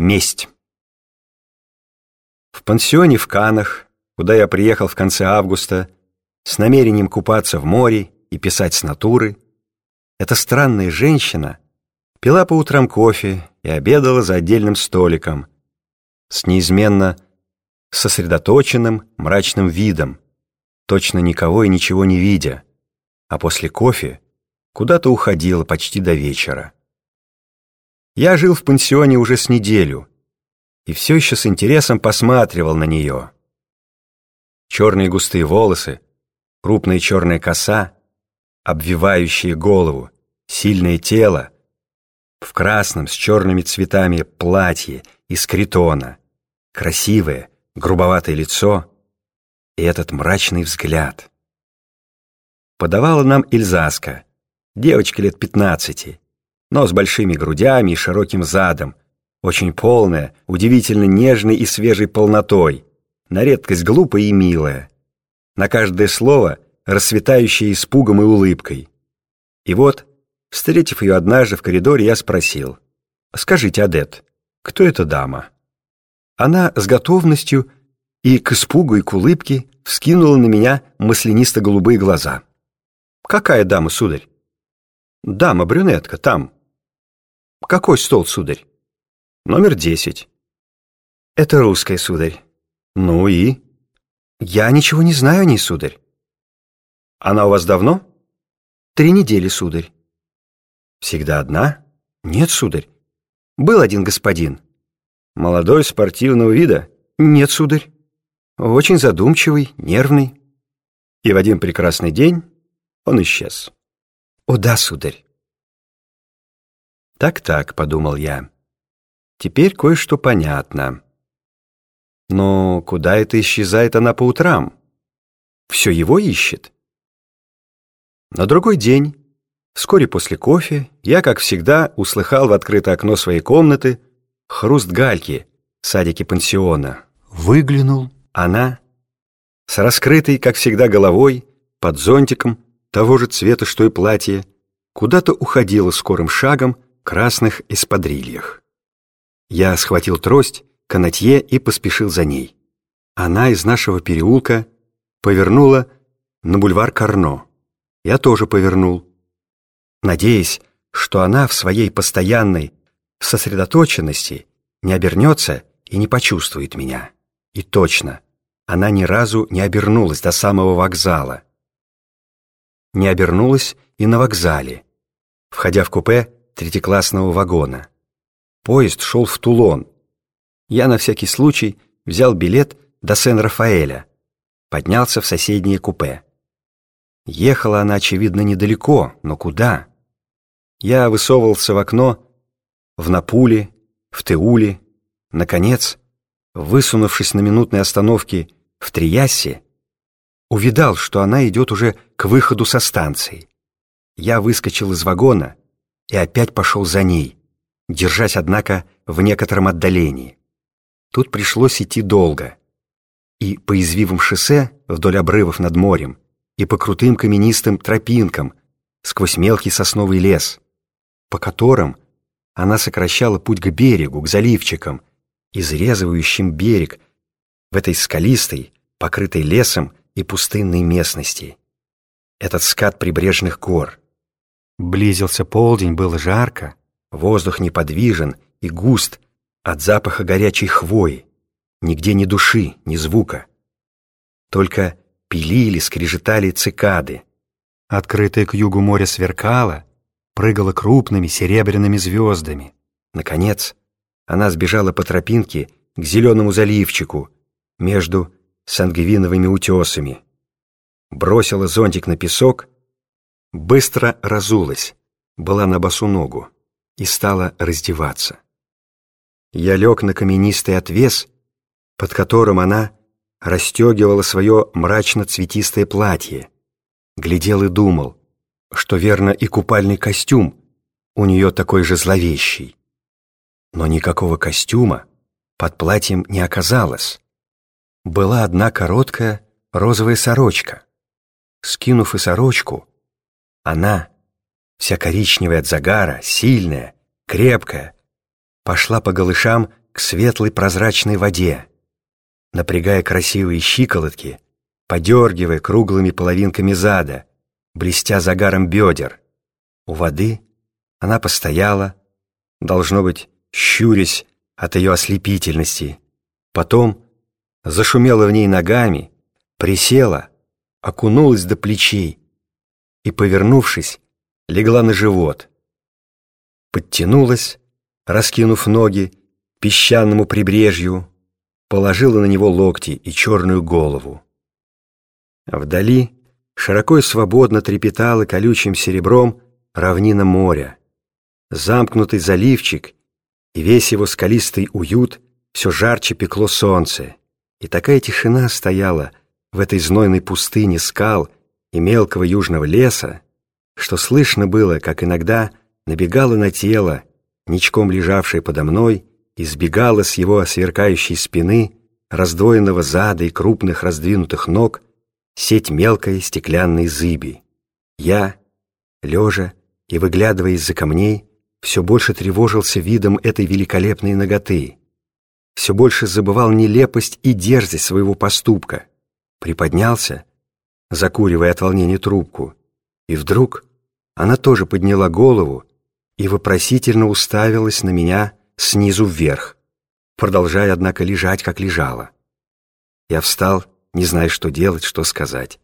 Месть. В пансионе в Канах, куда я приехал в конце августа, с намерением купаться в море и писать с натуры, эта странная женщина пила по утрам кофе и обедала за отдельным столиком с неизменно сосредоточенным мрачным видом, точно никого и ничего не видя, а после кофе куда-то уходила почти до вечера. Я жил в пансионе уже с неделю и все еще с интересом посматривал на нее. Черные густые волосы, крупная черная коса, обвивающие голову, сильное тело, в красном с черными цветами платье из критона, красивое, грубоватое лицо и этот мрачный взгляд. Подавала нам Ильзаска, девочка лет пятнадцати, но с большими грудями и широким задом, очень полная, удивительно нежной и свежей полнотой, на редкость глупая и милая, на каждое слово расцветающее испугом и улыбкой. И вот, встретив ее однажды в коридоре, я спросил, «Скажите, Адет, кто эта дама?» Она с готовностью и к испугу, и к улыбке вскинула на меня маслянисто-голубые глаза. «Какая дама, сударь?» «Дама-брюнетка, там, какой стол, сударь? Номер десять. Это русская, сударь. Ну и? Я ничего не знаю о ней, сударь. Она у вас давно? Три недели, сударь. Всегда одна? Нет, сударь. Был один господин. Молодой, спортивного вида? Нет, сударь. Очень задумчивый, нервный. И в один прекрасный день он исчез. О да, сударь. «Так-так», — подумал я. «Теперь кое-что понятно. Но куда это исчезает она по утрам? Все его ищет?» На другой день, вскоре после кофе, я, как всегда, услыхал в открытое окно своей комнаты хруст гальки в садике пансиона. Выглянул. Она, с раскрытой, как всегда, головой, под зонтиком, того же цвета, что и платье, куда-то уходила скорым шагом, красных эспадрильях. Я схватил трость, канатье и поспешил за ней. Она из нашего переулка повернула на бульвар Карно. Я тоже повернул, надеясь, что она в своей постоянной сосредоточенности не обернется и не почувствует меня. И точно, она ни разу не обернулась до самого вокзала. Не обернулась и на вокзале. Входя в купе, третьеклассного вагона. Поезд шел в Тулон. Я на всякий случай взял билет до Сен-Рафаэля, поднялся в соседнее купе. Ехала она, очевидно, недалеко, но куда? Я высовывался в окно, в Напуле, в Теуле, наконец, высунувшись на минутной остановке в Триясе, увидал, что она идет уже к выходу со станции. Я выскочил из вагона, и опять пошел за ней, держась, однако, в некотором отдалении. Тут пришлось идти долго. И по извивам шоссе вдоль обрывов над морем, и по крутым каменистым тропинкам сквозь мелкий сосновый лес, по которым она сокращала путь к берегу, к заливчикам, изрезывающим берег в этой скалистой, покрытой лесом и пустынной местности. Этот скат прибрежных гор — Близился полдень, было жарко, воздух неподвижен и густ от запаха горячей хвои, нигде ни души, ни звука. Только пилили, скрежетали цикады. Открытое к югу море сверкало, прыгало крупными серебряными звездами. Наконец, она сбежала по тропинке к зеленому заливчику между сангвиновыми утесами, бросила зонтик на песок быстро разулась, была на босу ногу и стала раздеваться. Я лег на каменистый отвес, под которым она расстегивала свое мрачно-цветистое платье, глядел и думал, что верно и купальный костюм у нее такой же зловещий. Но никакого костюма под платьем не оказалось. Была одна короткая розовая сорочка. Скинув и сорочку, она, вся коричневая от загара, сильная, крепкая, пошла по голышам к светлой прозрачной воде, напрягая красивые щиколотки, подергивая круглыми половинками зада, блестя загаром бедер. У воды она постояла, должно быть, щурясь от ее ослепительности. Потом зашумела в ней ногами, присела, окунулась до плечей и, повернувшись, легла на живот. Подтянулась, раскинув ноги, песчаному прибрежью, положила на него локти и черную голову. Вдали широко и свободно трепетала колючим серебром равнина моря. Замкнутый заливчик и весь его скалистый уют все жарче пекло солнце, и такая тишина стояла в этой знойной пустыне скал и мелкого южного леса, что слышно было, как иногда набегала на тело, ничком лежавшее подо мной, и сбегала с его сверкающей спины, раздвоенного зада и крупных раздвинутых ног, сеть мелкой стеклянной зыби. Я, лежа и выглядывая из-за камней, все больше тревожился видом этой великолепной ноготы, все больше забывал нелепость и дерзость своего поступка, приподнялся, закуривая от волнения трубку, и вдруг она тоже подняла голову и вопросительно уставилась на меня снизу вверх, продолжая, однако, лежать, как лежала. Я встал, не зная, что делать, что сказать.